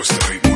gusta.